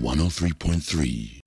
103.3.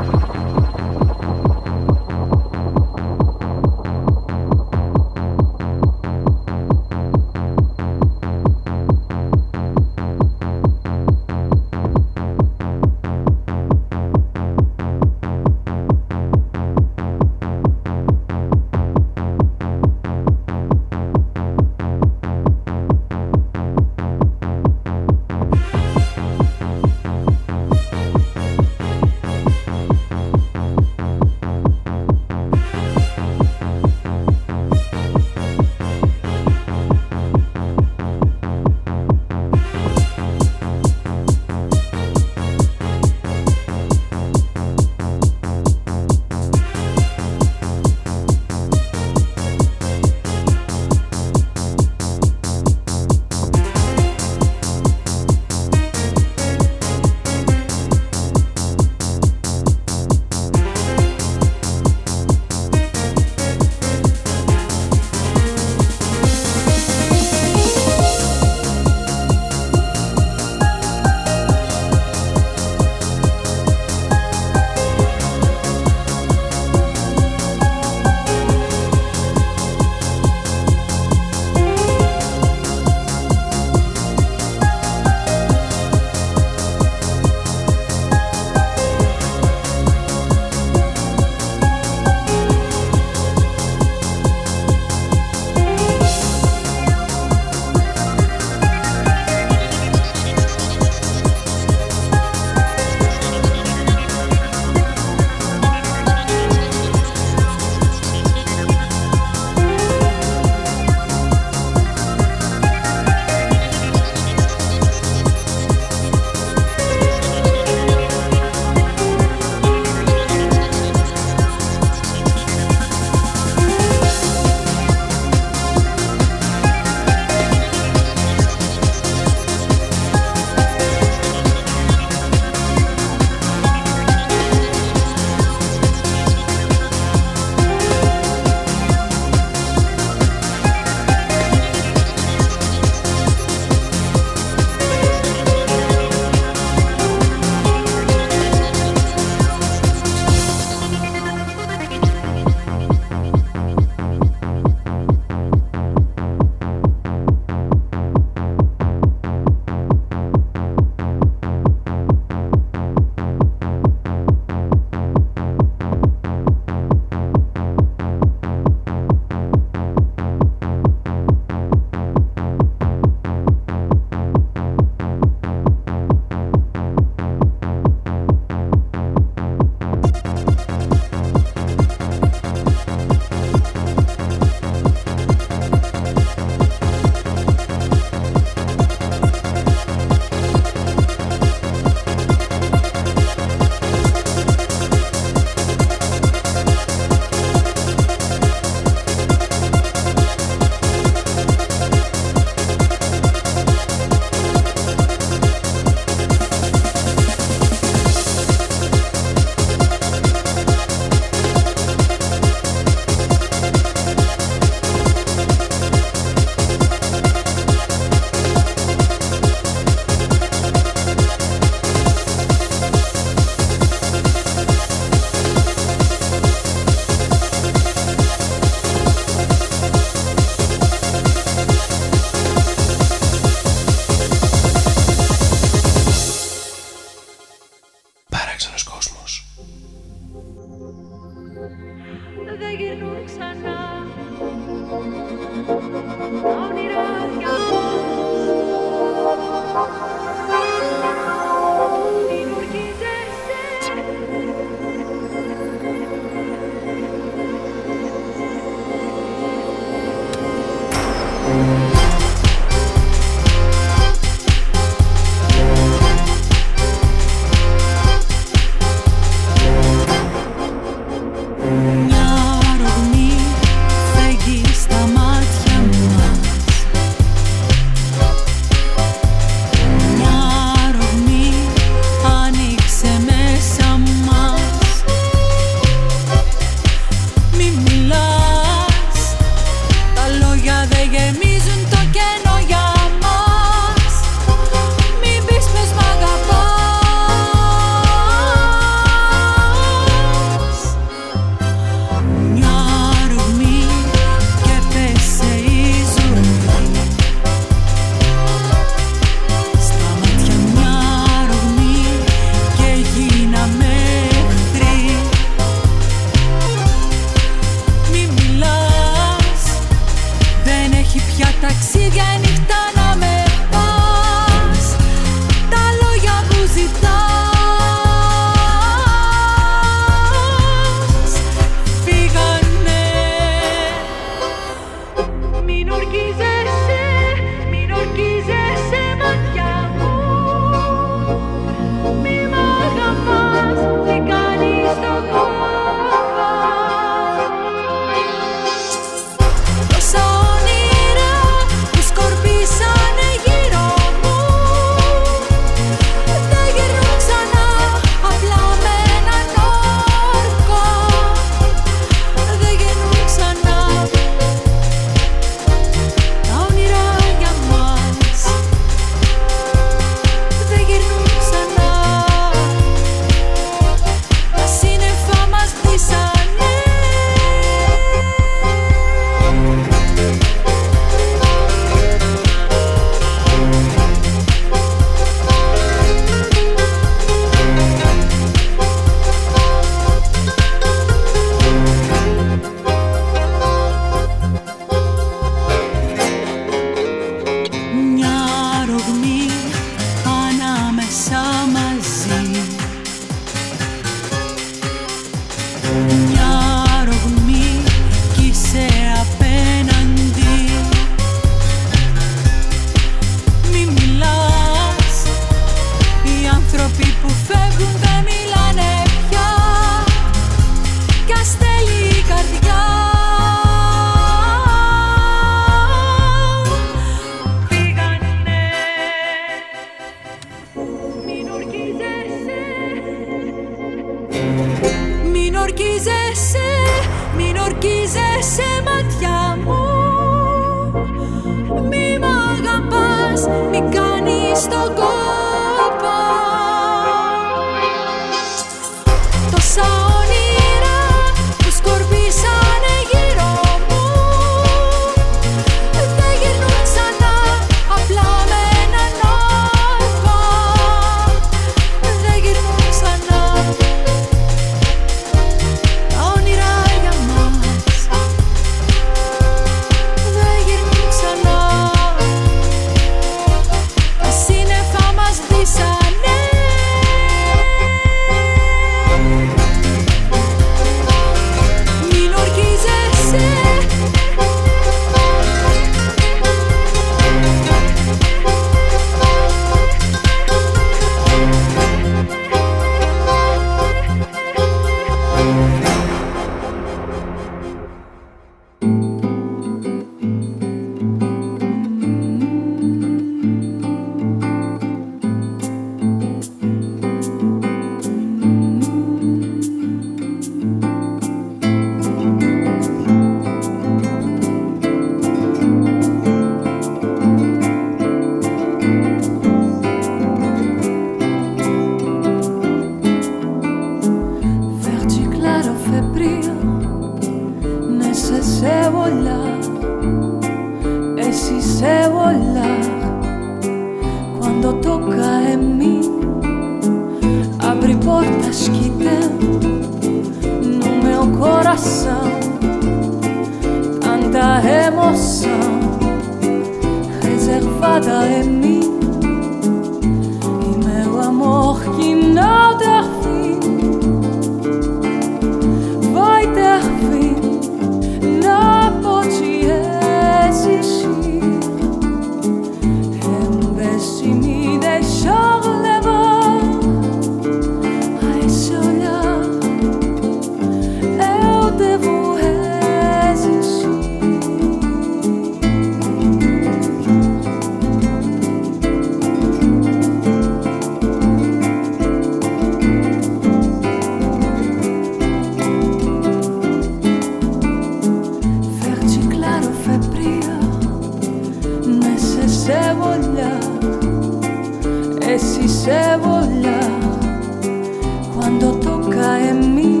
Quando toca em mim,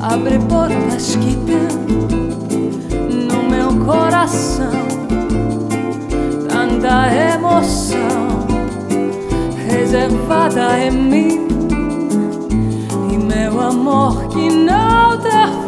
abre portas que tem no meu coração tanta emoção reservada em mim e meu amor que não derrama.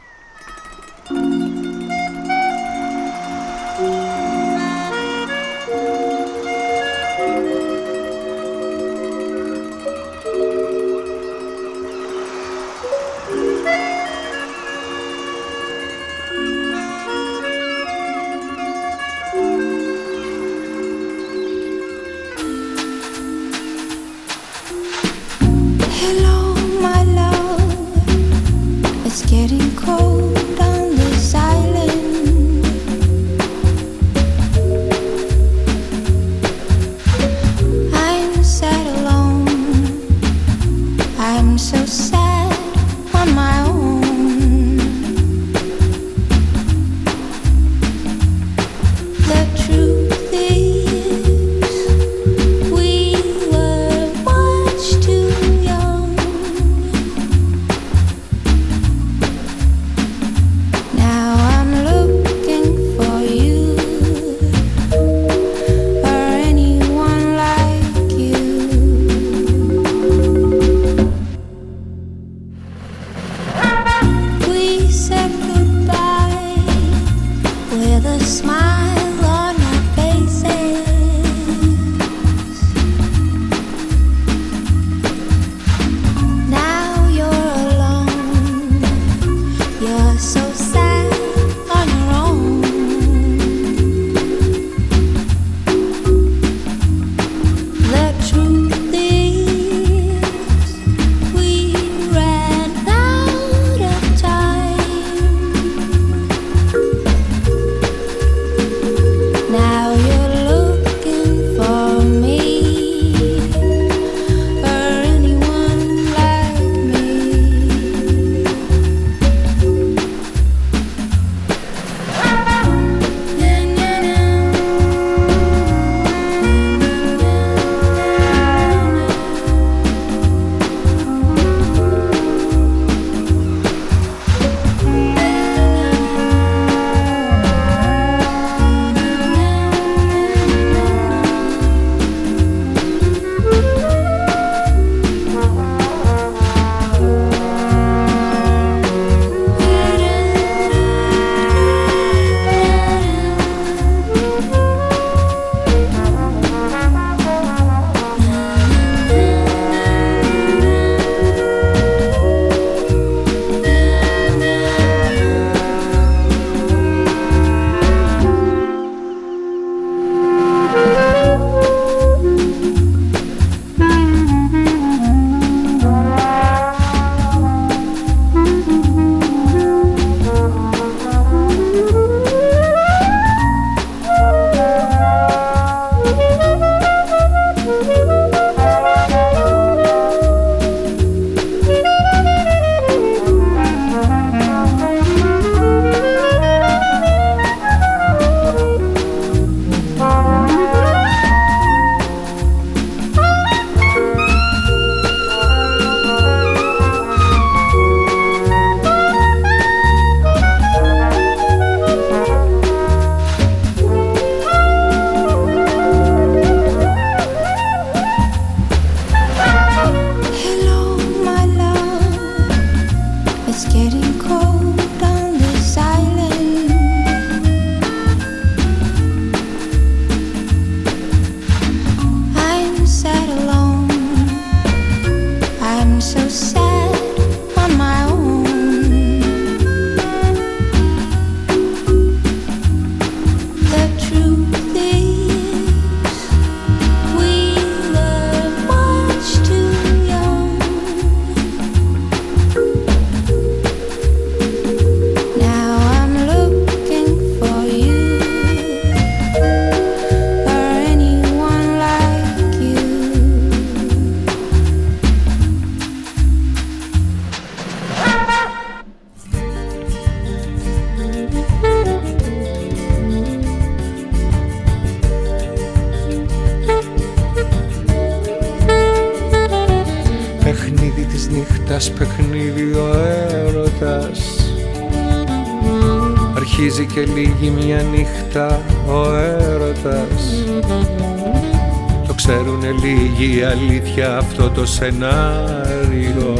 Σενάριο.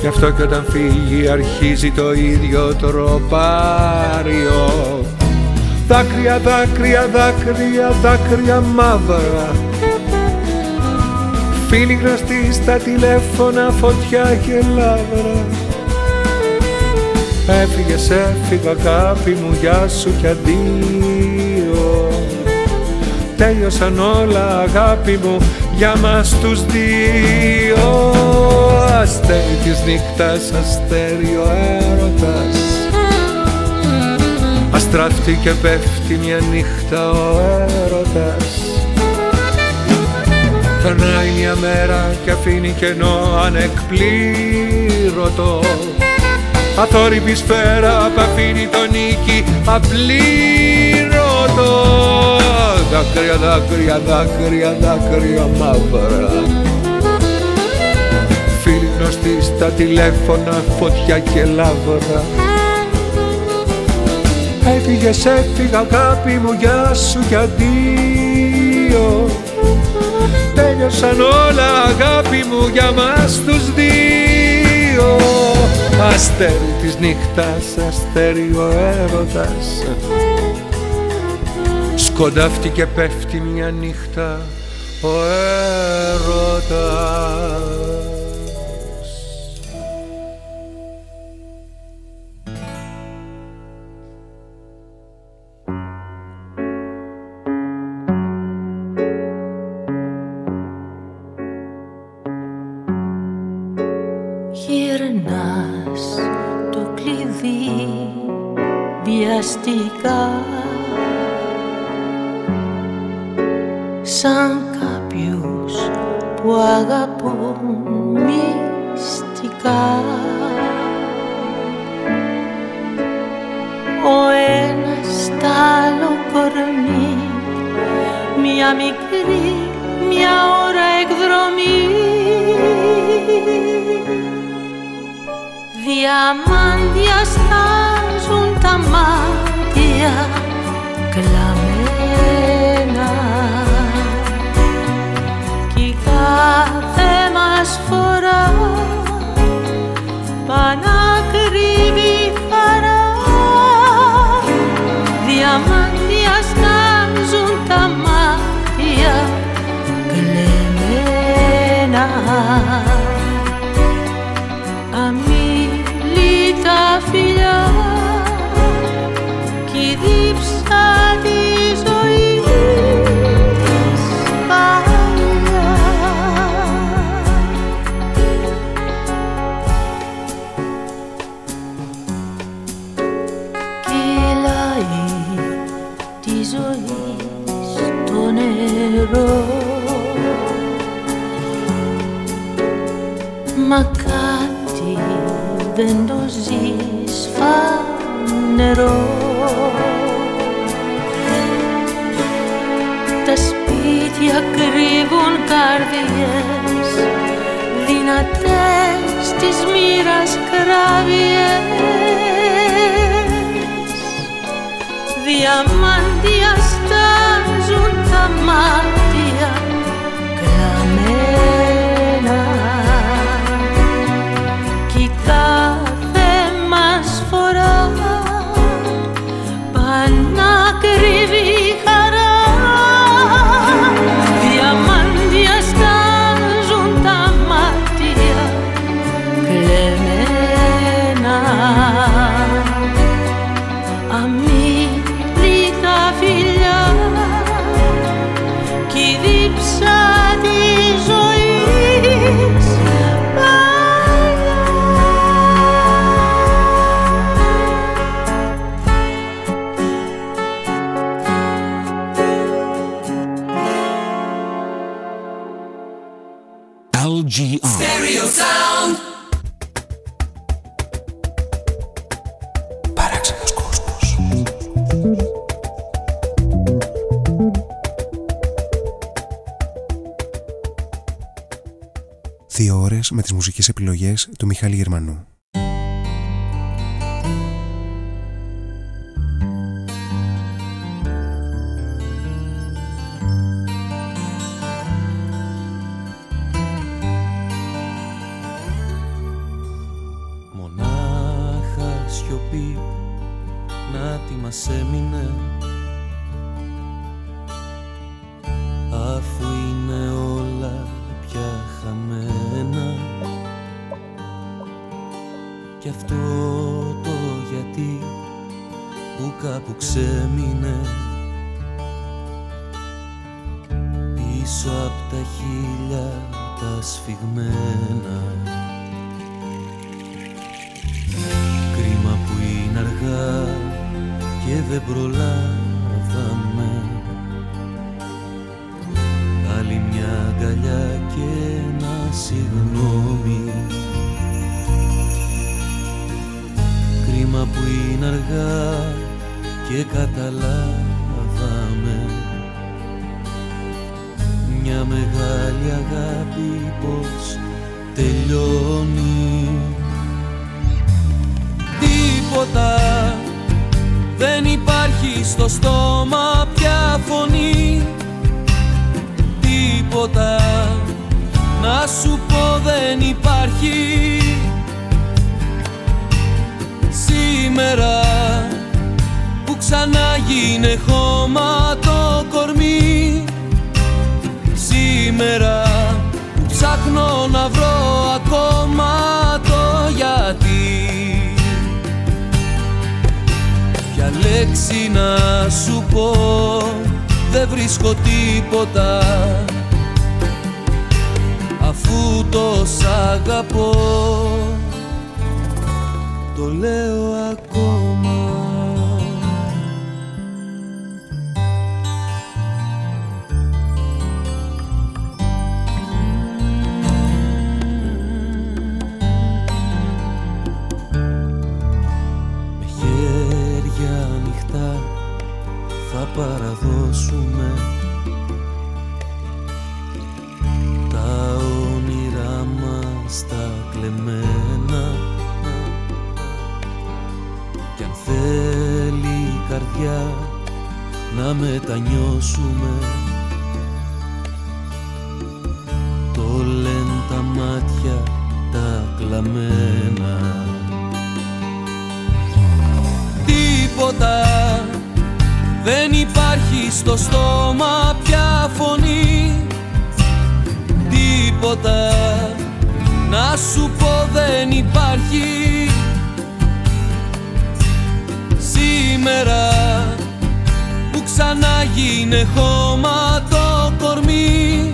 Γι' αυτό και όταν φύγει αρχίζει το ίδιο τροπάριο. Δάκρυα, δάκρυα, δάκρυα, δάκρυα μαύρα. Φίλοι γνωστοί στα τηλέφωνα, φωτιά και λάβρα Έφυγες, έφυγα αγάπη μου, γεια σου κι αντίο. Τέλειωσαν όλα αγάπη μου για μας τους δύο. Αστέρι της νύχτας, αστέρι ο έρωτας. Αστράφτει και πέφτει μια νύχτα ο έρωτας. Περνάει μια μέρα και αφήνει κενό ανεκπλήρωτο. Αθόρυβη σφαίρα που αφήνει το νίκη απλήρωτο Δάκρυα, δάκρυα, δάκρυα, δάκρυα μαύρα. Φίλοι γνωστοί στα τηλέφωνα, φωτιά και λάβρα Έφυγες, έφυγα αγάπη μου, γεια σου κι αντίο. Τέλειωσαν όλα αγάπη μου για μας τους δύο. Αστέρι της νύχτας, αστέρι ο έρωτας Σκοντάφτει και πέφτει μια νύχτα. Ο έρωτας άλλο κορμί μια μικρή μια ώρα εκδρομή. Διαμάντια στάζουν τα μάτια κλαμμένα. Κι κάθε μας φορά πανακριβή κλεμμένα δεν το ζεις φανερό τα σπίτια κρύβουν καρδιές δυνατές της μοίρας κράβιες διαμάντια στάζουν τα μάτια τις μουσικές επιλογές του Μιχάλη Γερμανού. Δεν προλάβαμε. Άλλη μια αγκαλιά και ένα συγγνώμη. Κρίμα που είναι αργά και καταλάβαμε. Μια μεγάλη αγάπη πως τελειώνει. Τίποτα δεν υπάρχει στο στόμα πια φωνή. Τίποτα να σου πω δεν υπάρχει. Σήμερα που ξανά γίνε χώμα το κορμί. Σήμερα που ψάχνω να βρω ακόμα Ποια λέξη να σου πω δεν βρίσκω τίποτα. Αφού το σ' αγαπώ το λέω ακόμα θα παραδώσουμε τα όνειρά μας τα κλεμμένα. Κι αν θέλει η καρδιά να μετανιώσουμε το λένε τα μάτια τα κλαμμένα. Τίποτα δεν υπάρχει στο στόμα πια φωνή. Τίποτα να σου πω δεν υπάρχει. Σήμερα που ξανά γίνε χώμα το κορμί.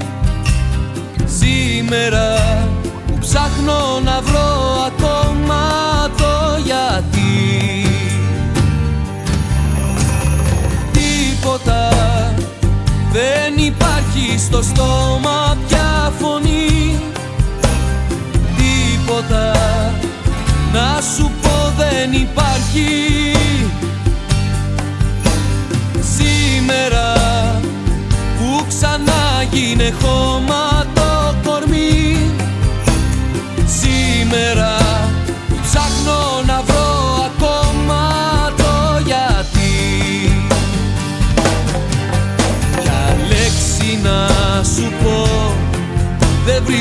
Σήμερα που ψάχνω να βρω ακόμα δεν υπάρχει στο στόμα πια φωνή. Τίποτα. Να σου πω δεν υπάρχει. Σήμερα που ξανά γίνε χώμα το κορμί. Σήμερα που ψάχνω να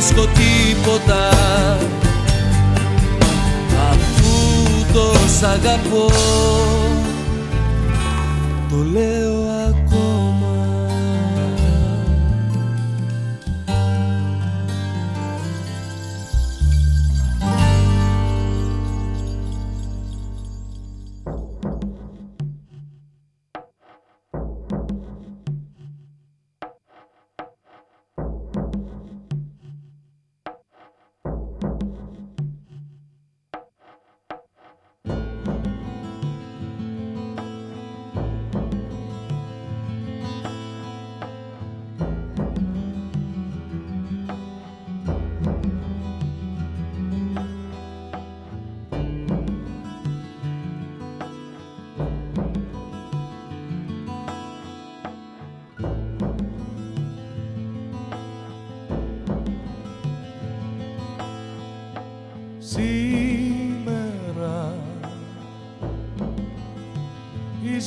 βρίσκω τίποτα. Αφού το σ' αγαπώ το λέω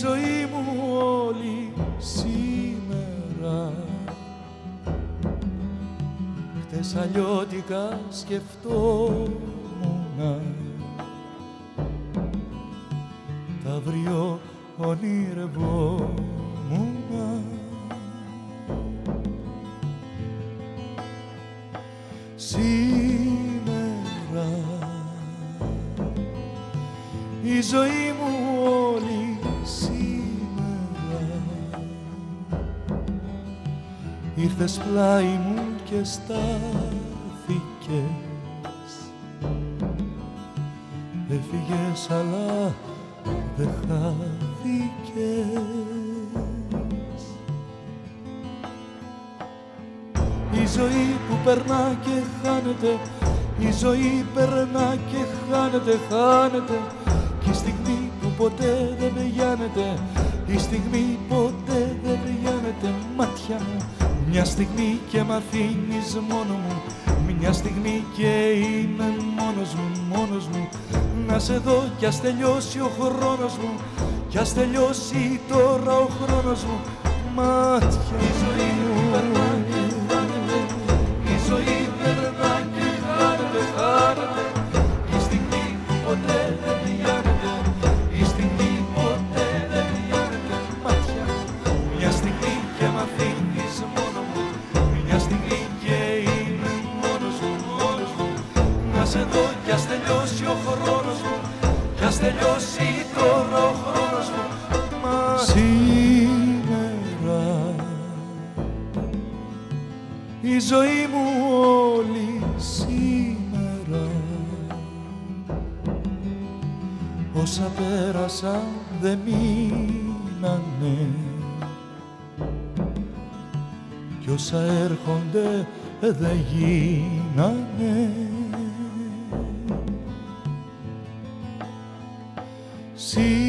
ζωή μου όλη σήμερα. Χτες αλλιώτικα σκεφτόμουν ήρθες πλάι μου και στάθηκες. Έφυγες αλλά δεν χάθηκες. Η ζωή που περνά και χάνεται η ζωή περνά και χάνεται, χάνεται. Και η στιγμή που ποτέ δεν πηγαίνεται η στιγμή ποτέ δεν πηγαίνεται μάτια μου μια στιγμή και μ' αφήνεις μόνο μου Μια στιγμή και είμαι μόνος μου, μόνος μου. Να σε δω κι ας τελειώσει ο χρόνος μου Κι ας τελειώσει τώρα ο χρόνος μου. Μάτια η ζωή μου δεν γίνανε. Σήμερα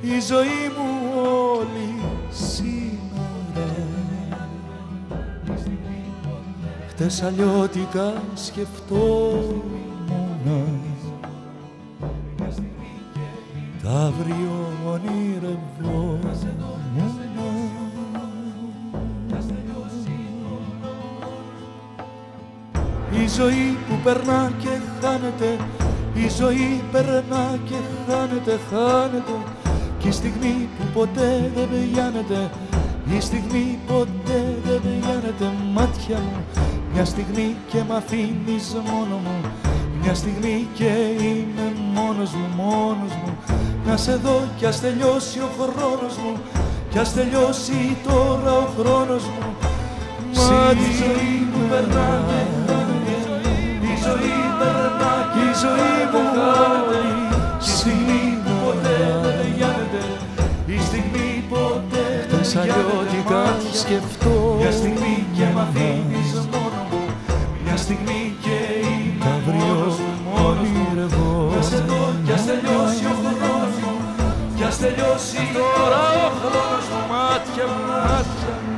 η ζωή μου. όλη σήμερα. Χτες αλλιώτικα σκεφτόμουν Η ζωή που περνά και χάνεται Η ζωή περνά και χάνεται, χάνεται. Και η στιγμή που ποτέ δεν πηγαίνεται Η στιγμή ποτέ δεν πηγαίνεται. Μάτια μου μια στιγμή και μ' αφήνεις μόνο μου. Μια στιγμή και είμαι μόνος μου, μόνος μου. Να σε δω κι ας τελειώσει ο χρόνος μου. Κι ας τελειώσει τώρα ο χρόνος μου. Μα τη ζωή που περνά και χάνεται Η ζωή περνά και η ζωή μου χάνεται Η στιγμή που ποτέ δεν πηγαίνεται Η στιγμή ποτέ δεν αλλιώτικα σκεφτώ. Μια στιγμή και μ' αφήνεις μόνο μου. Μια στιγμή και είμαι μόνος μου, μόνος μου. Να σε δω κι ας τελειώσει ο χρόνος μου. Κι ας τελειώσει τώρα ο χρόνος μου. Μάτια μου, μάτια μου,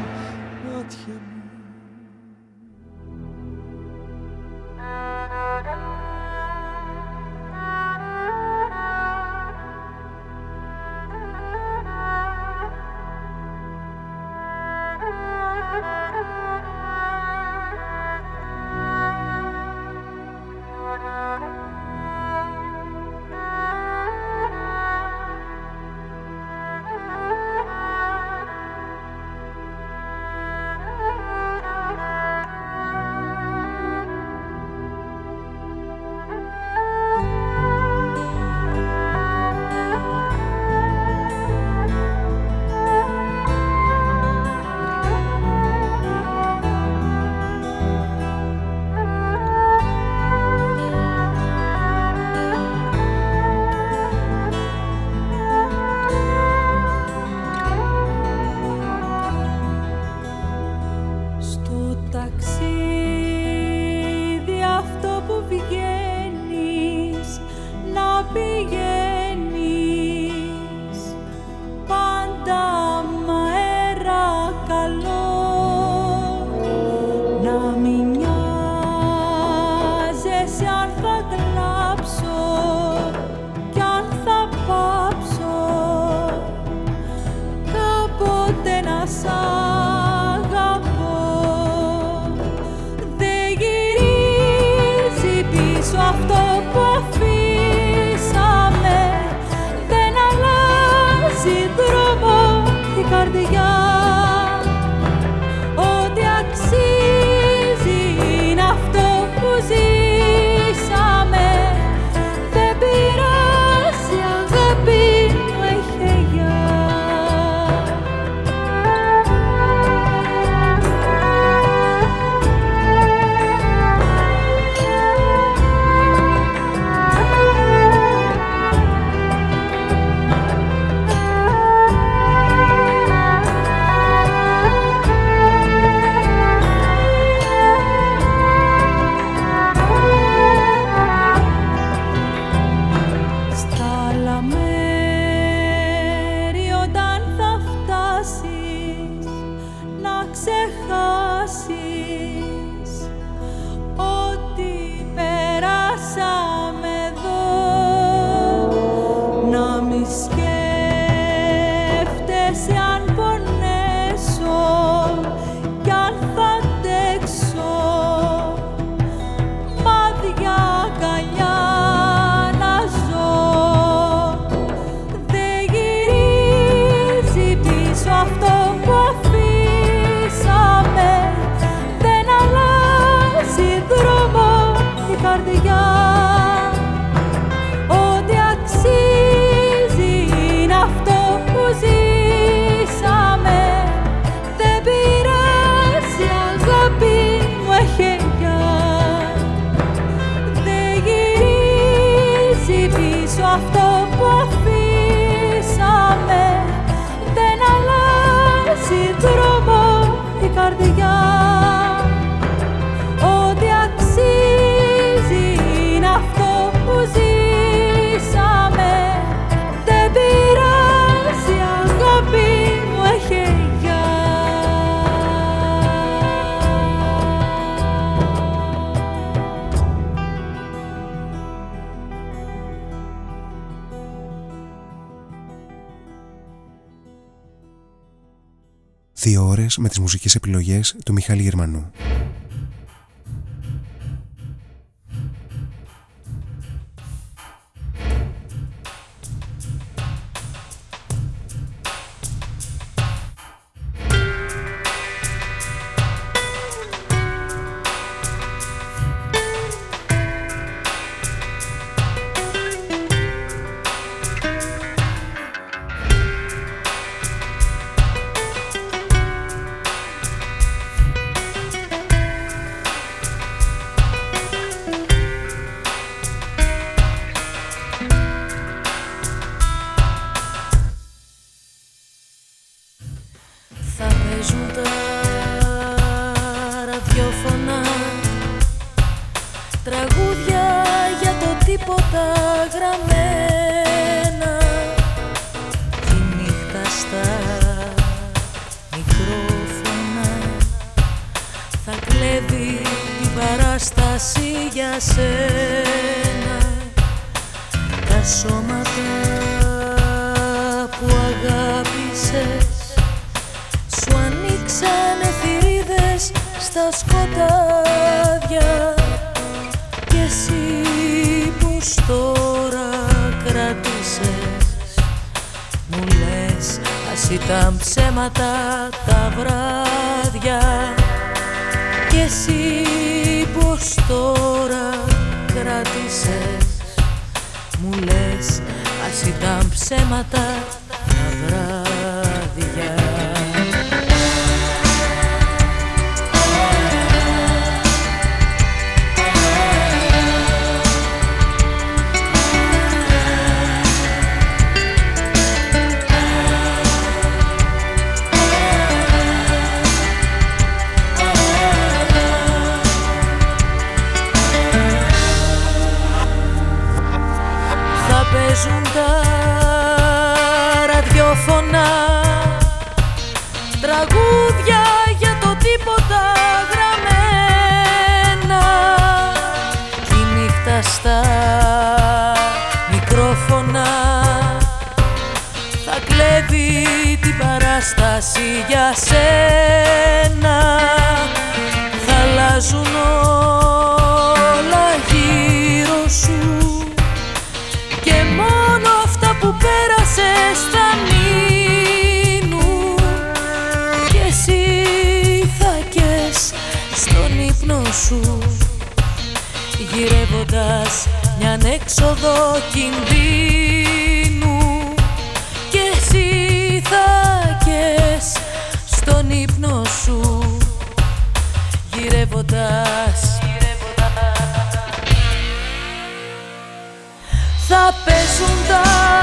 Γερμανού. Γυρεύοντας μια έξοδο κινδύνου. Και εσύ θα κες στον ύπνο σου γυρεύοντας. Θα πέσουν τα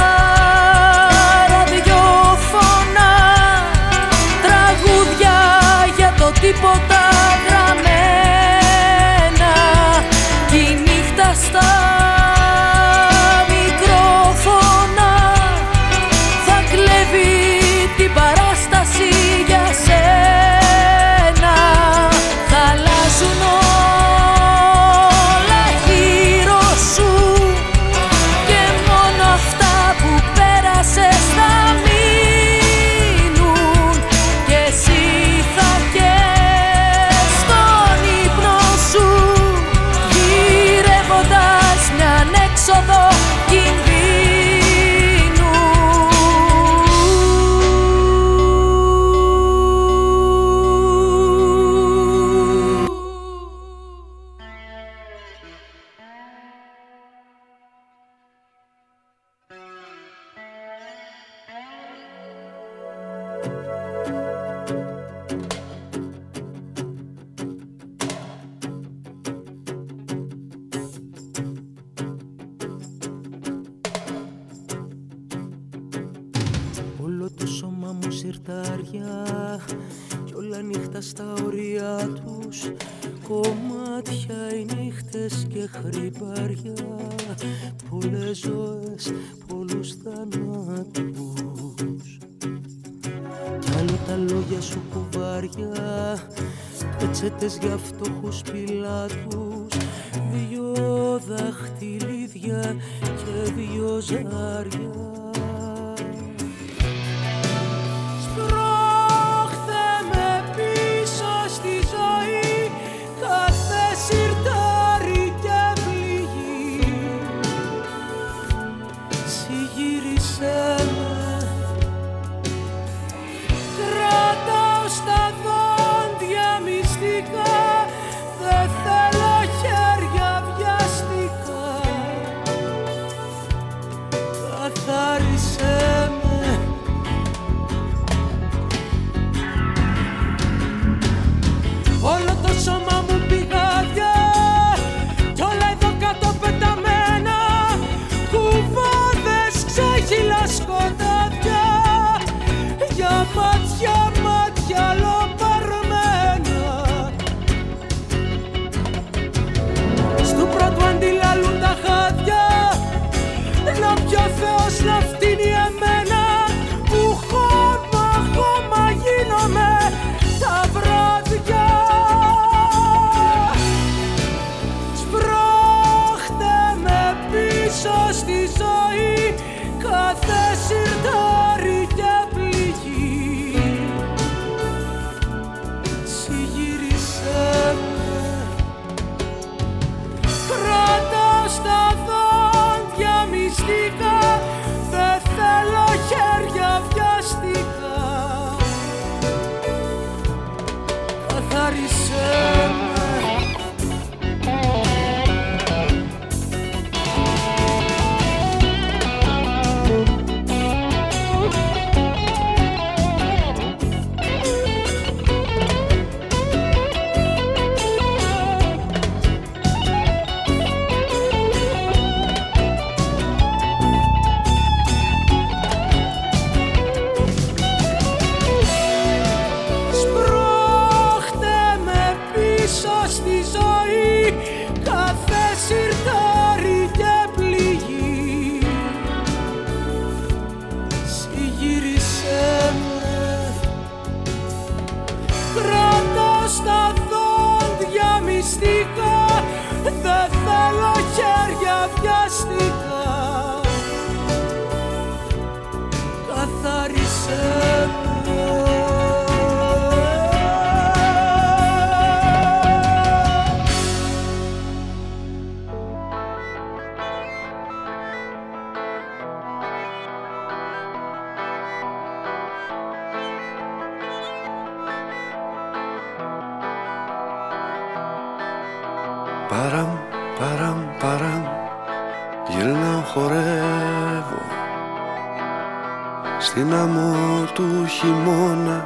χειμώνα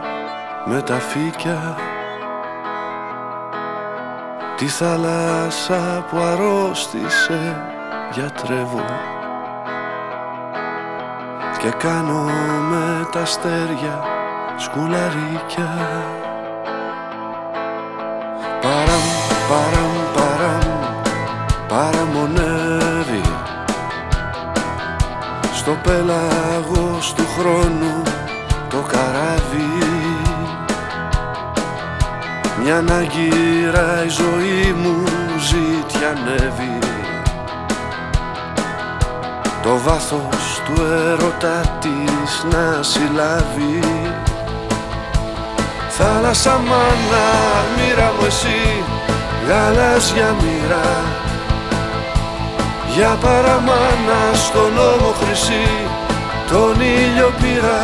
Με τα φύκια Τη θάλασσα που αρρώστησε Γιατρεύω. Και κάνω με τα αστέρια Σκουλαρίκια. Παραμ, παραμ, παραμ Παραμονεύει. Στο πέλαγος του χρόνου Μια ανάγκυρα η ζωή μου ζητιανεύει. Το βάθος του έρωτα της να συλλάβει. Θάλασσα μάνα, μοίρα μου εσύ, γαλάζια μοίρα. Για παραμάνα στον νόμο χρυσή, τον ήλιο πήρα.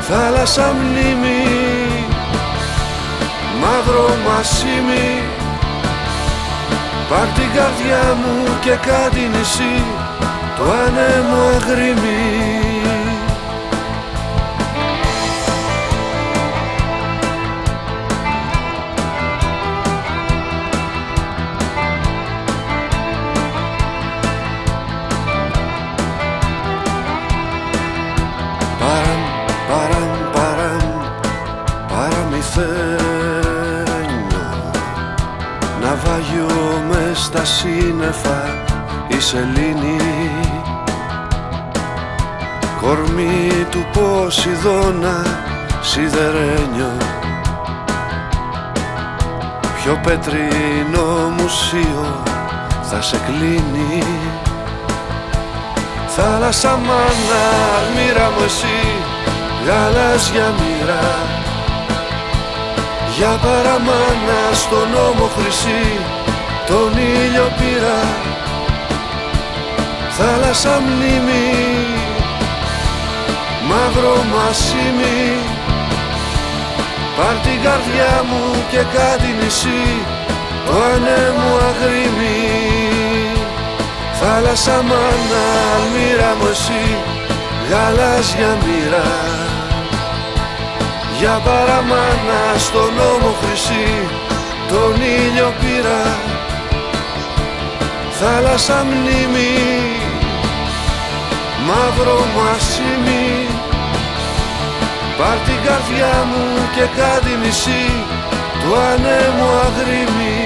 Θάλασσα μνήμη, μαύρο μασίμι. Πάρ' την καρδιά μου και κάτι νησί, το άνεμο αγρίμι στα σύννεφα η σελήνη. Κορμί του Ποσειδώνα σιδερένιο. Πιο πετρινό μουσείο θα σε κλείνει. Θάλασσα μάνα, μοίρα μου εσύ, γαλάζια μοίρα. Για παραμάνα στον νόμο χρυσή τον ήλιο πήρα. Θάλασσα μνήμη μαύρο μασίμι. Πάρ' την καρδιά μου και κάτι νησί το ανέμου αγρίμι. Θάλασσα μάνα μοίρα μου εσύ γαλάζια μοίρα. Για παραμάνα στον νόμο χρυσή τον ήλιο πήρα θάλασσα μνήμη μαύρο μασίμι. Πάρ' την καρδιά μου και κάτι νησί του ανέμου αγρίμι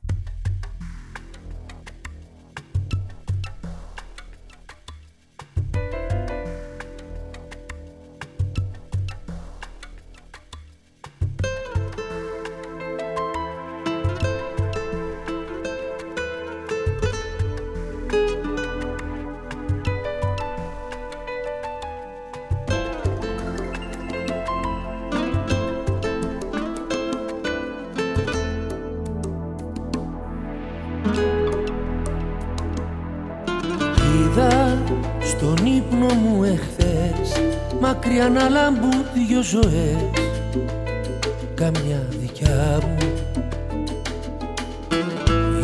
για να λάμπουν δυο ζωές καμιά δικιά μου.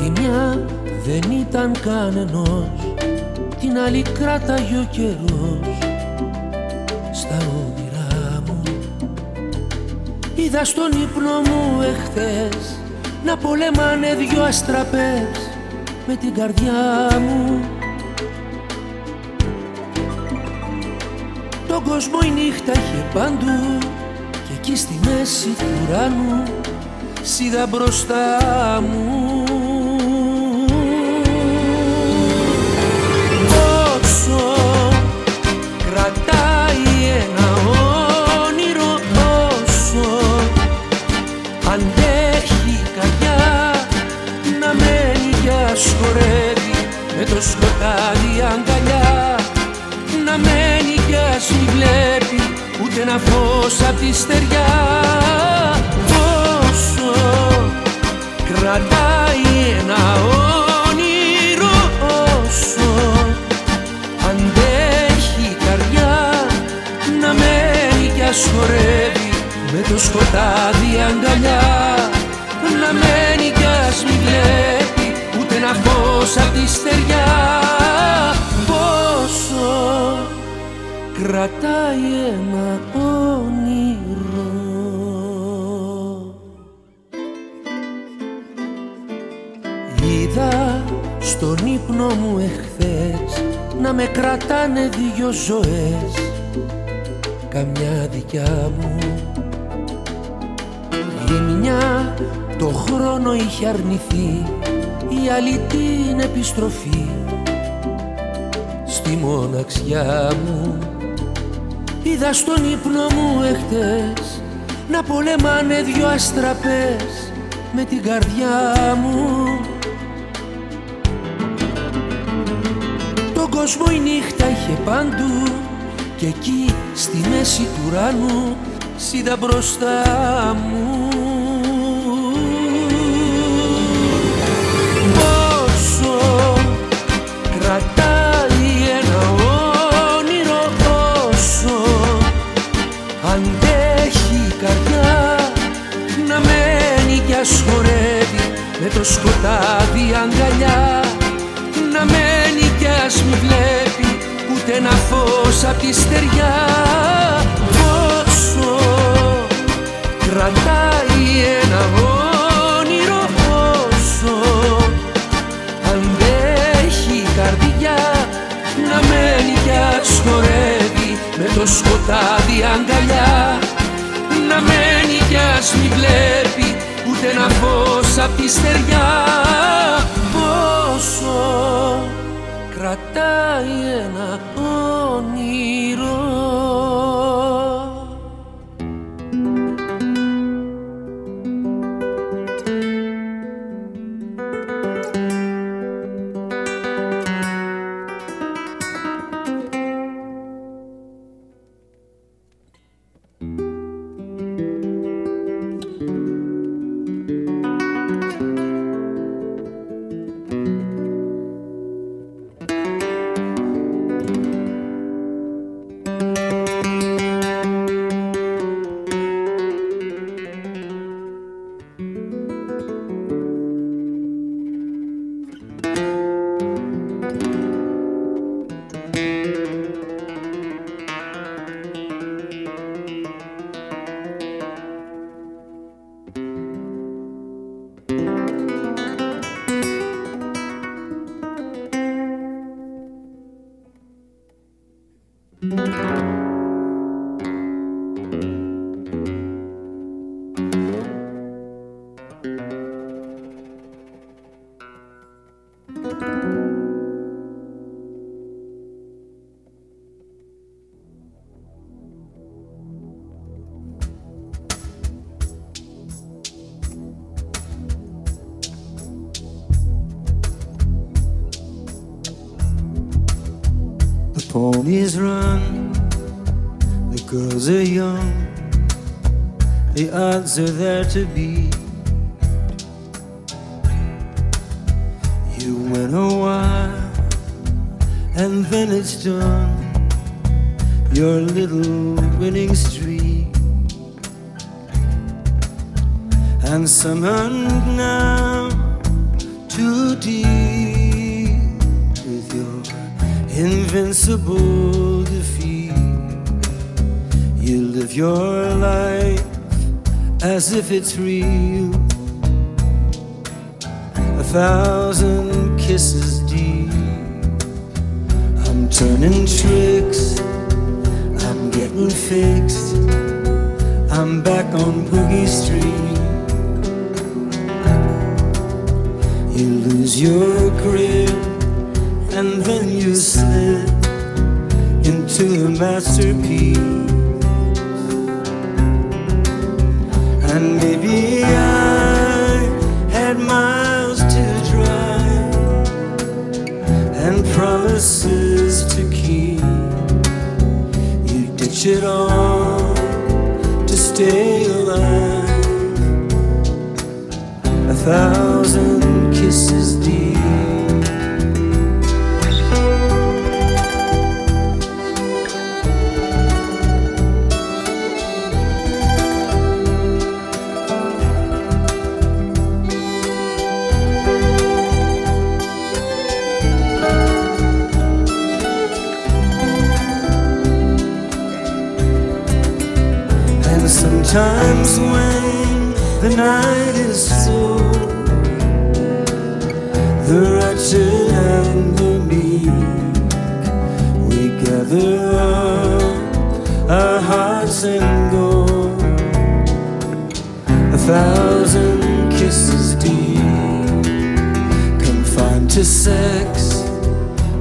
Η μια δεν ήταν κανενός την άλλη κράταγε ο καιρός. Στα όνειρά μου είδα στον ύπνο μου εχθές να πολεμάνε δυο αστραπές με την καρδιά μου. Κόσμο η νύχτα είχε παντού και εκεί στη μέση του ουρανού σίδα μπροστά μου ένα φως απ' τη στεριά. Πόσο κρατάει ένα όνειρο όσο αντέχει η καρδιά να μένει κι ας χορεύει με το σκοτάδι αγκαλιά. Να μένει κι ας μη βλέπει ένα φως απ' τη στεριά κρατάει ένα όνειρο. Είδα στον ύπνο μου εχθές να με κρατάνε δυο ζωές. Καμιά δικιά μου. Η μια το χρόνο είχε αρνηθεί η άλλη την επιστροφή. Στη μοναξιά μου Είδα στον ύπνο μου εχθές να πολεμάνε δυο αστραπές με την καρδιά μου. Τον κόσμο η νύχτα είχε παντού και εκεί στη μέση του ουρανού σίδα μπροστά μου σκοτάδι αγκαλιά. Να μένει κι ας μη βλέπει ούτε ένα φως απ' τη στεριά. Πόσο κρατάει ένα όνειρο πόσο αντέχει η καρδιά να μένει κι ας χορεύει με το σκοτάδι αγκαλιά. Να μένει κι ας μη βλέπει ούτε ένα φως απ' τη στεριά. Πόσο κρατάει ένα όνειρο are there to be? You win a while, and then it's done. Your little winning streak, and somehow now too deep with your invincible defeat. You live your life as if it's real. A thousand kisses deep. I'm turning tricks. I'm getting fixed. I'm back on Boogie Street. You lose your grip and then you slip into a masterpiece. you on. Sometimes when the night is slow, the wretched and the meek, we gather up our hearts and go a thousand kisses deep, confined to sex,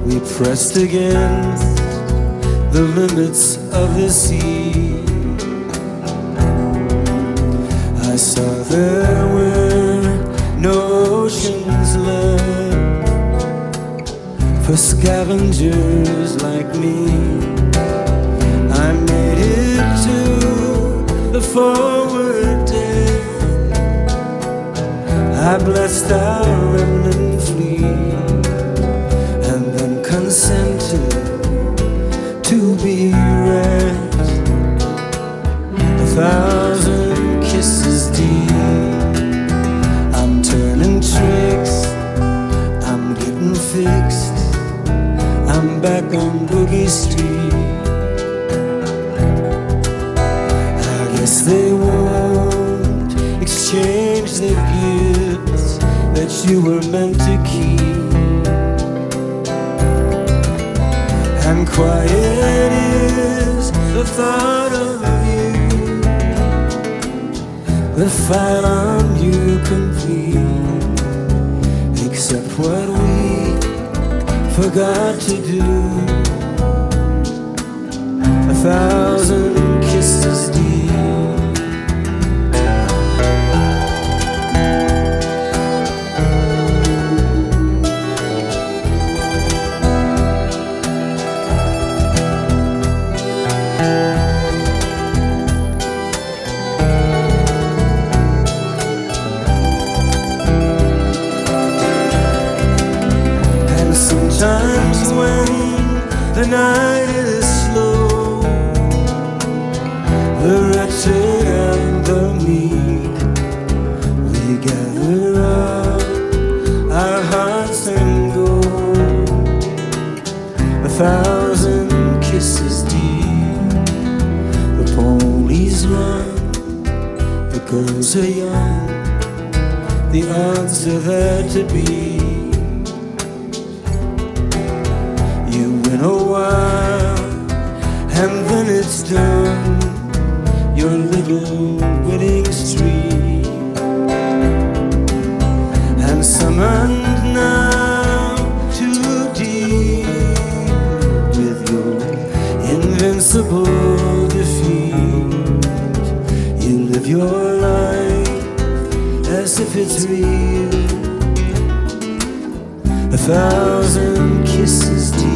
we pressed against the limits of the sea. There were no oceans left for scavengers like me. I made it to the forward deck. I blessed our remnant fleet and then consented to be wrecked. A thousand on Boogie Street. I guess they won't exchange the gifts that you were meant to keep. And quiet is the thought of you the fight on you complete except what we forgot to do. A thousand kisses are young, the odds are there to be. You win a while, and then it's done. Your little winning streak, and summoned now to deep with your invincible defeat. You live your if it's real a thousand kisses deep.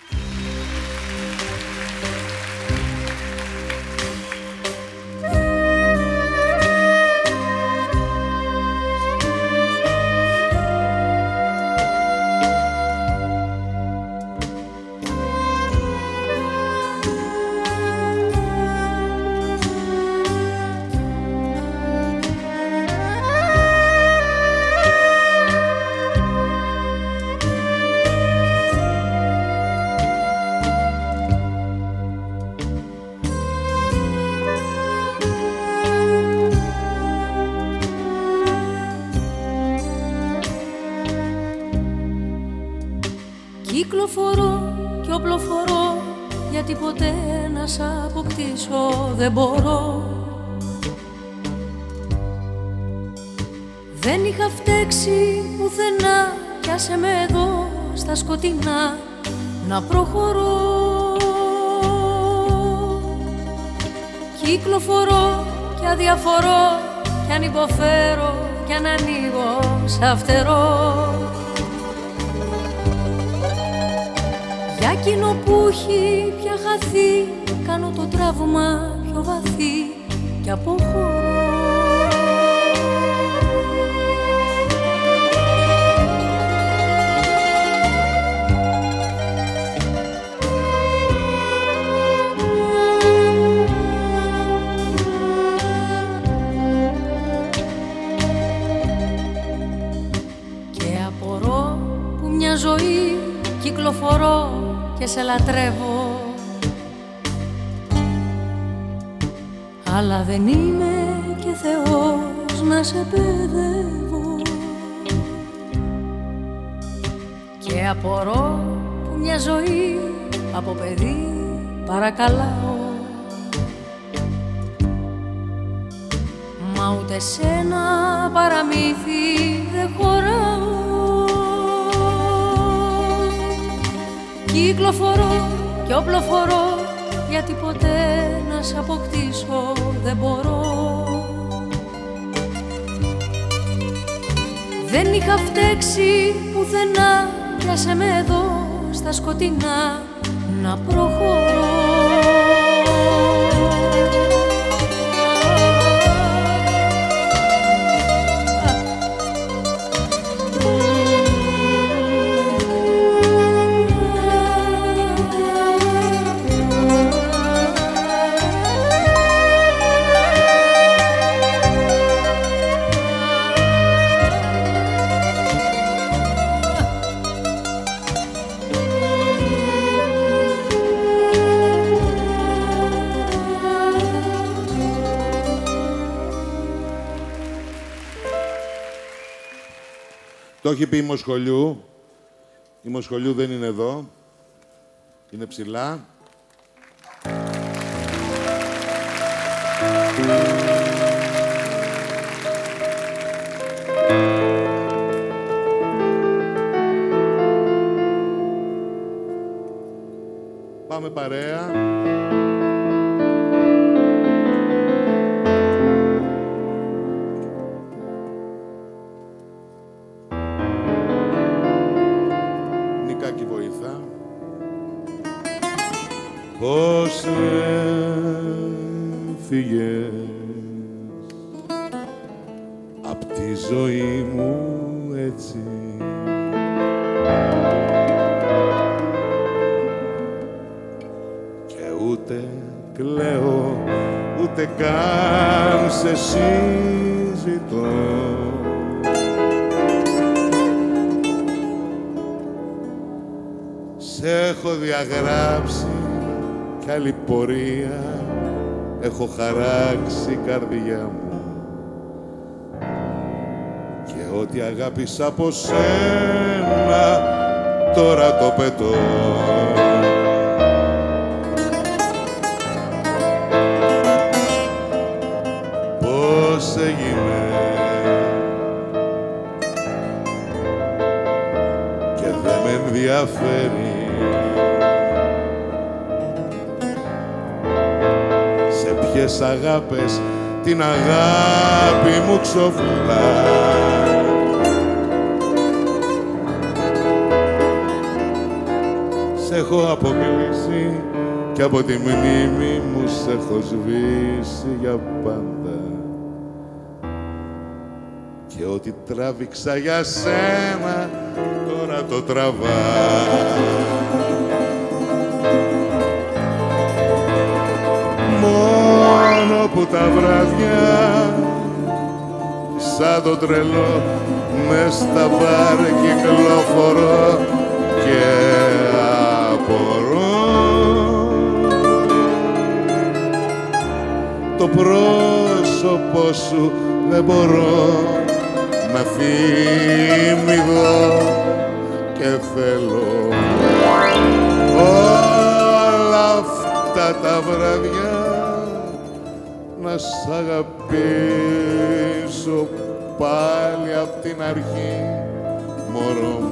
σαν φτερό παρακαλάω Μα ούτε σε ένα παραμύθι δεν χωράω. Κυκλοφορώ και οπλοφορώ γιατί ποτέ να σ' αποκτήσω δεν μπορώ. Δεν είχα φταίξει πουθενά πιάσε με εδώ στα σκοτεινά έχει πει η Μοσχολιού. Η Μοσχολιού δεν είναι εδώ. Είναι ψηλά. Πάμε παρέα. Καρδιά μου. Και ό,τι αγάπησα από σένα τώρα το πετώ. Πώς έγινε. Και δεν με ενδιαφέρει. Σε ποιες αγάπες την αγάπη μου ξοφλά Σ' έχω αποκλείσει και από τη μνήμη μου σ' έχω σβήσει για πάντα. Και ό,τι τράβηξα για σένα τώρα το τραβά Μόνο που τα βράδια σαν το τρελό μες στα μπαρ κυκλοφορώ και απορώ. Το πρόσωπό σου δεν μπορώ να θυμηθώ και θέλω όλα αυτά τα βράδια να σ' αγαπήσω πάλι απ' την αρχή μωρό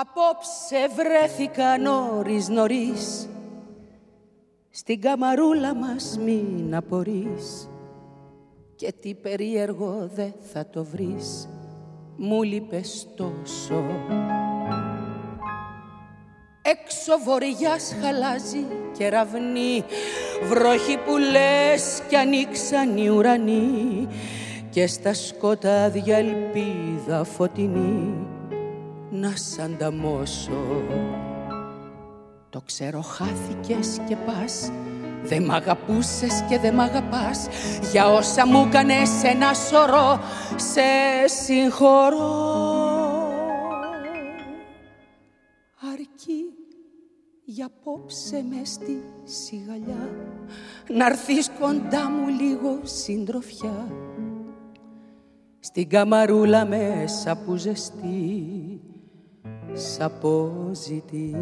Απόψε βρέθηκα νωρίς νωρίς. Στην καμαρούλα μας μην απορείς. Και τι περίεργο δε θα το βρεις. Μου λείπες τόσο. Έξω βοριάς χαλάζει και ραβνί. Βροχή που λες κι ανοίξαν οι ουρανοί. Και στα σκοτάδια ελπίδα φωτεινή να σ' ανταμώσω. Το ξέρω χάθηκες και πας. Δε μ' αγαπούσες και δε μ' αγαπάς. Για όσα μου κάνες ένα σωρό Σε συγχωρώ. Αρκεί για πόψε μες στη σιγαλιά. Να'ρθείς κοντά μου λίγο συντροφιά. Στην καμαρούλα μέσα που ζεστεί σ' αποζητεί.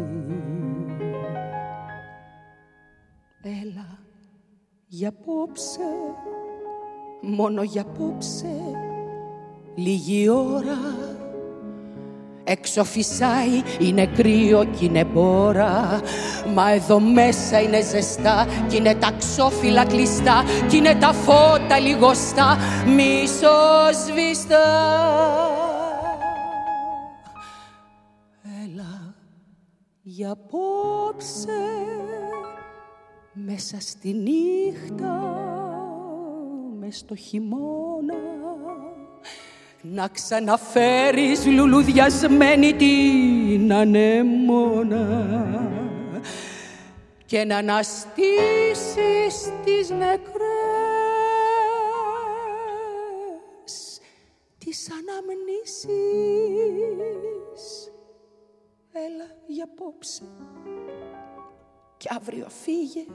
Έλα. Για πόψε, μόνο για πόψε, λίγη ώρα. Έξω φυσάει, είναι κρύο κι είναι μπόρα. Μα εδώ μέσα είναι ζεστά κι είναι τα ξόφυλλα κλειστά. Κι είναι τα φώτα λιγοστά μισοσβηστά για πόψε μέσα στη νύχτα, μες στο χειμώνα να ξαναφέρεις λουλουδιασμένη την ανέμονα και να αναστήσεις τις νεκρές τις αναμνήσεις έλα για πόψε κι αύριο φύγε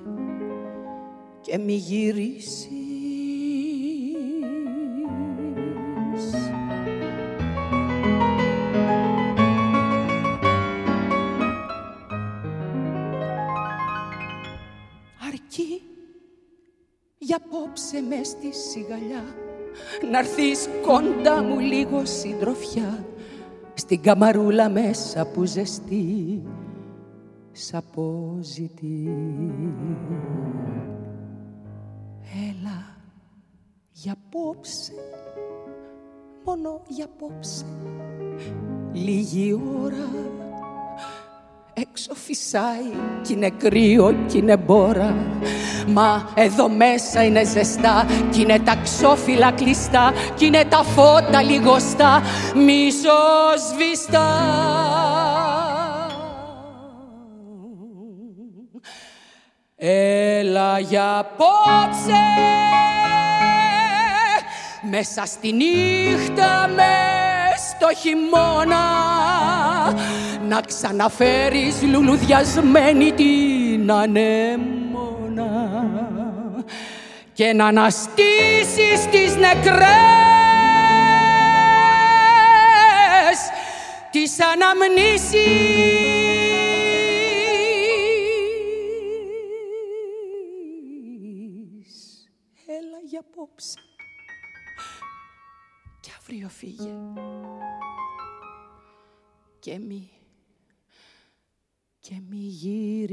και μη γυρίσεις. Αρκεί για πόψε μες στη σιγαλιά Να'ρθείς κοντά μου λίγο συντροφιά στην καμαρούλα μέσα που ζεστεί σ' αποζητεί. Έλα για πόψε, μόνο για πόψε, λίγη ώρα έξω φυσάει κι είναι κρύο κι είναι μπόρα. Μα εδώ μέσα είναι ζεστά κι είναι τα ξόφυλλα κλειστά κι είναι τα φώτα λιγοστά. Μισοσβηστά Έλα για απόψε. Μέσα στη νύχτα μες στο χειμώνα να ξαναφέρεις λουλουδιασμένη την ανέμονα και να αναστήσεις τις νεκρές τις αναμνήσεις απόψε. Και αύριο φύγε. Και μη, και μη γυρίσεις.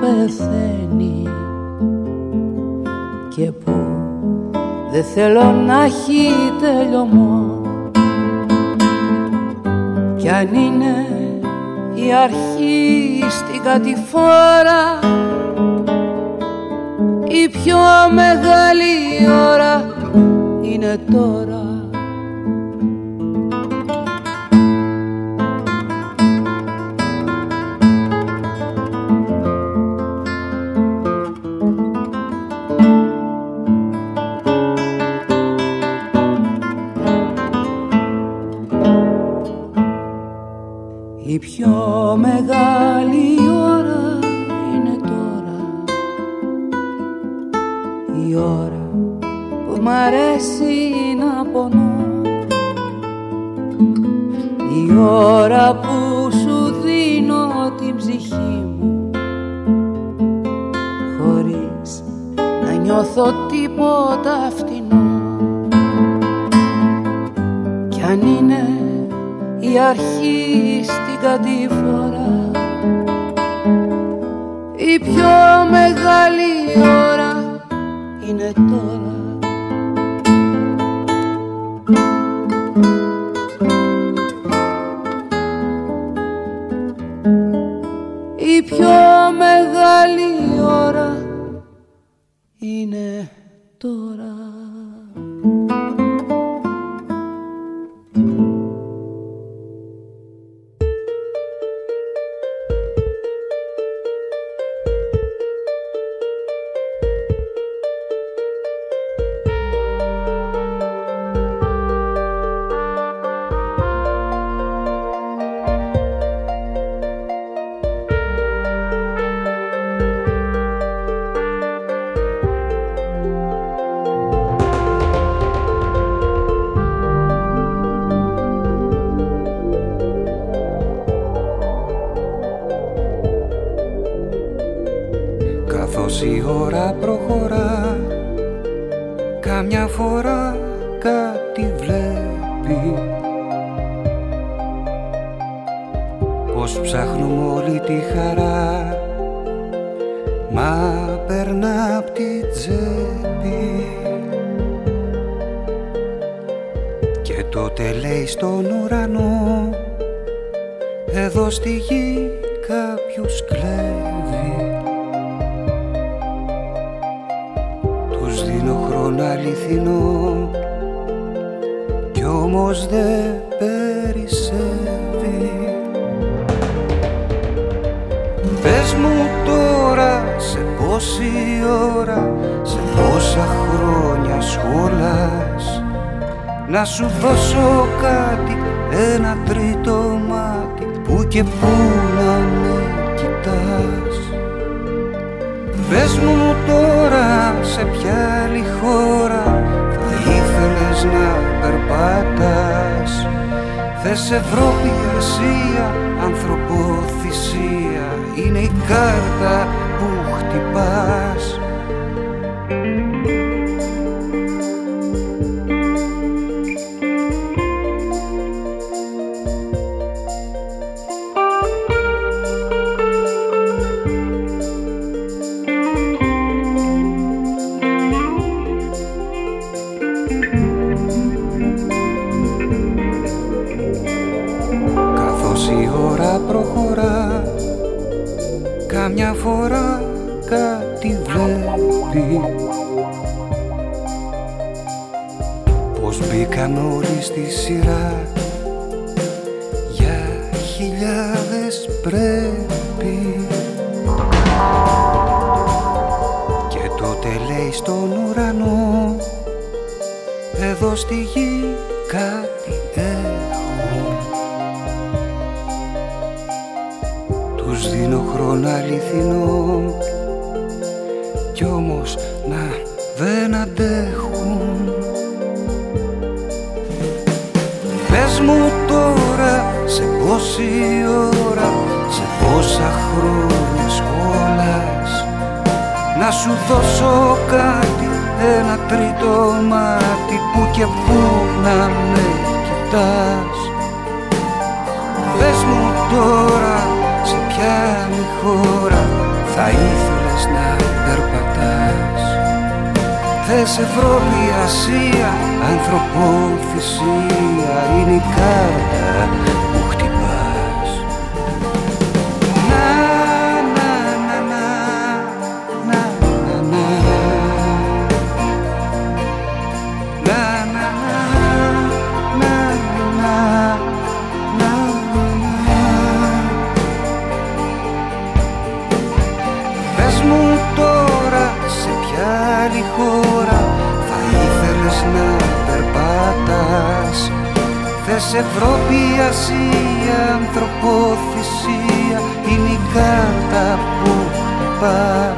πεθαίνει. Και που δεν θέλω να έχει τελειωμό. Κι αν είναι η αρχή στην κατηφόρα η πιο μεγάλη ώρα είναι τώρα. Ανθρωποθυσία Είναι η κάρτα που χτυπάς στη σειρά. Για χιλιάδες πρέπει. Και τότε λέει στον ουρανό εδώ στη γη κάτι έχω τους δίνω χρόνο αληθινό και πού να με κοιτάς. Πες μου τώρα σε ποια χώρα θα ήθελες να περπατάς. Θες Ευρώπη, Ασία, ανθρωπόθυσία είναι η κάρτα. Ευρώπη, Ασία, ανθρωποθυσία είναι η κάρτα που υπάρχει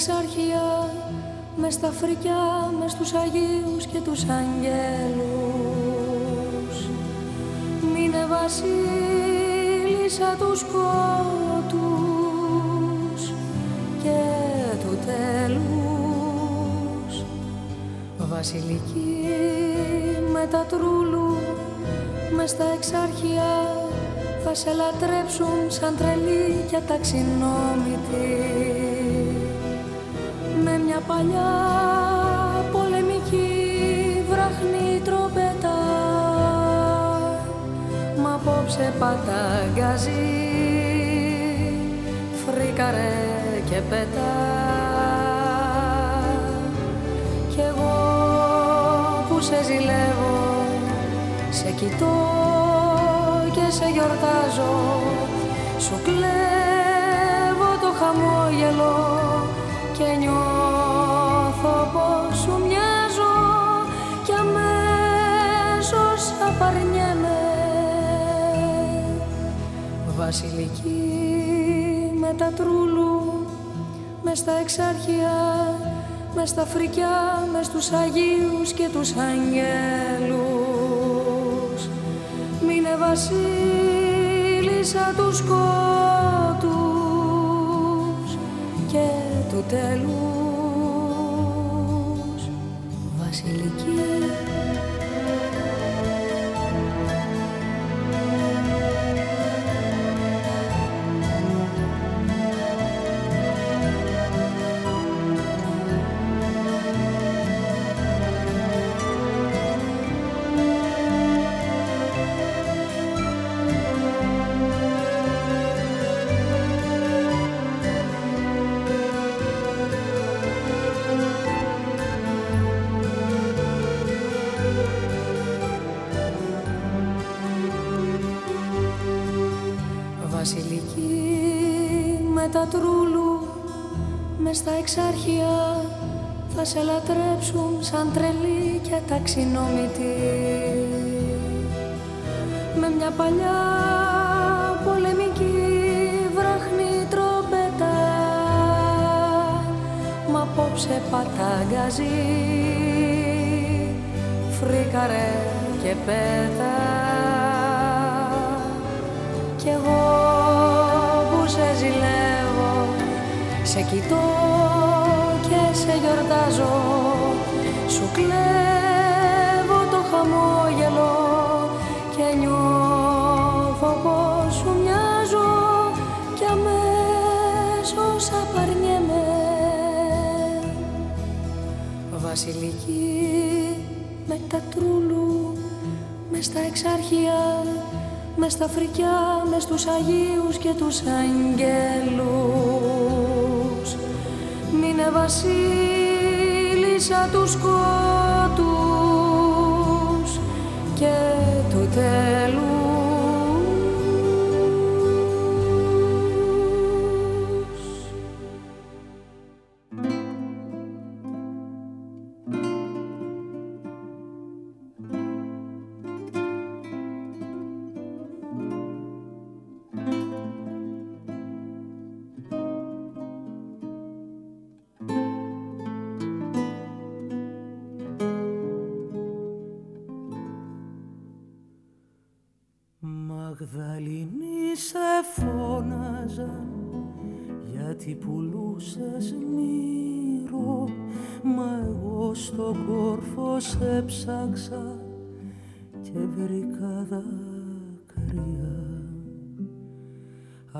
Εξάρχεια μες στα φρικιά, μες στους Αγίους και τους Αγγέλους. Μείνε βασίλισσα τους κότους και του τέλους. Βασιλική με τα τρούλου μες στα εξάρχεια θα σε λατρέψουν σαν τρελή και ταξινόμητη. Μια παλιά πολεμική βραχνή τροπέτα. Μ' απόψε παταγκαζί φρίκαρε και πέτα. Κι εγώ που σε ζηλεύω σε κοιτώ. και σε γιορτάζω. Σου κλέβω το χαμόγελο και νιώθω πως σου μοιάζω. Κι αμέσως απαρνιέμαι. Βασιλική με τα τρούλου, μες στα εξάρχεια, μες στα φρικιά, μες στους Αγίους και τους Αγγέλους βασίλισσα τους σκότους και του τέλους εξάρχεια θα σε λατρέψουν σαν τρελή και ταξινόμητη. Με μια παλιά πολεμική βραχνή τρομπέτα μα απόψε πατάγκαζι φρίκαρε και πέτα. Κι εγώ που σε ζηλεύω σε κοιτώ και σε γιορτάζω. Σου κλέβω το χαμόγελο Και νιώθω πως σου μοιάζω Κι αμέσως απαρνιέμαι. Βασιλική με τα τρούλου μες στα εξάρχεια μες στα φρικιά, μες στους Αγίους και τους Αγγέλους είναι βασίλισσα του σκότους και του τέλους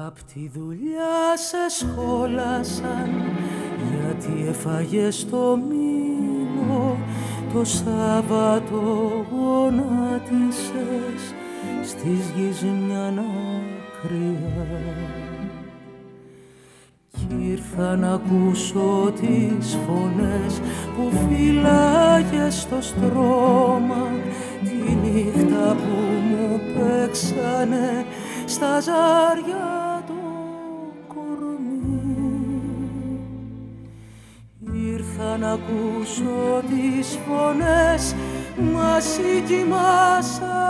Απ' τη δουλειά σε σχόλασαν γιατί έφαγες το μήλο. Το Σάββατο γονάτισες στις γης μια ακριά Ήρθα να ακούσω τις φωνές που φυλάγες στο στρώμα. Τη νύχτα που μου παίξανε στα ζάρια ακούσω τις φωνές μας κοιμάσαι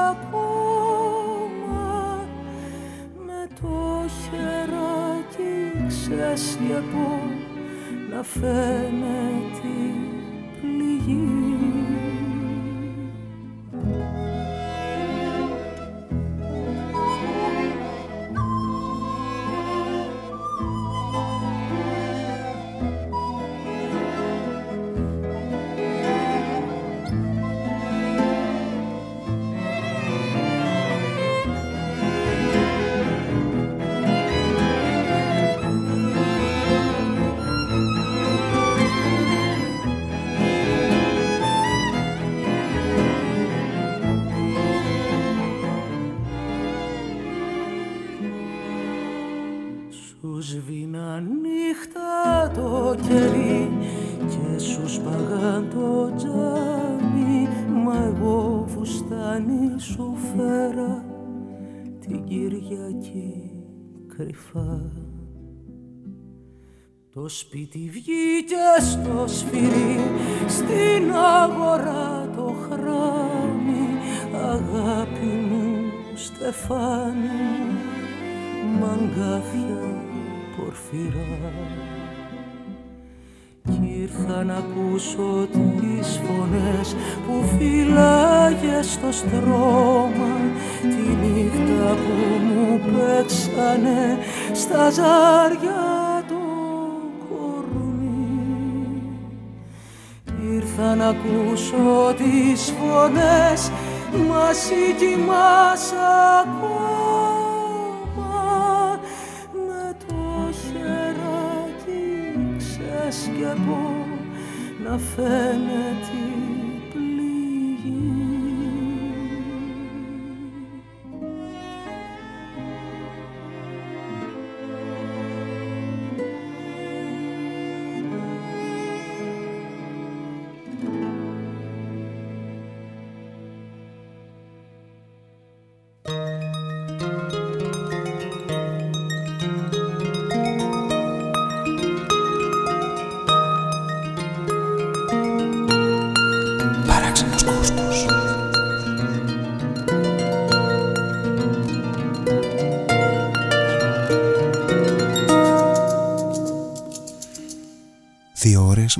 έσλεπο να φαίνεται πληγή Το σπίτι βγήκε στο σφυρί, στην αγορά το χράμι, αγάπη μου, στεφάνι μου, μαγκάφια πορφυρά. κι ήρθα να ακούσω τις φωνές που φυλάγε στο στρώμα. Τη νύχτα που μου παίξανε στα ζάρια το κορμί. Ήρθα να ακούσω τις φωνές μαζί κοιμάς ακόμα να φαίνεται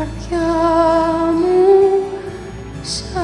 καρδιά μου σαν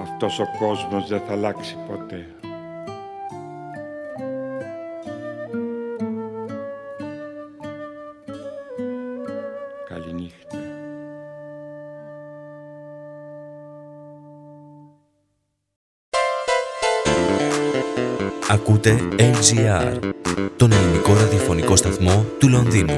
αυτός ο κόσμος δεν θα αλλάξει ποτέ. Καληνύχτα. Ακούτε LGR, τον ελληνικό ραδιοφωνικό σταθμό του Λονδίνου.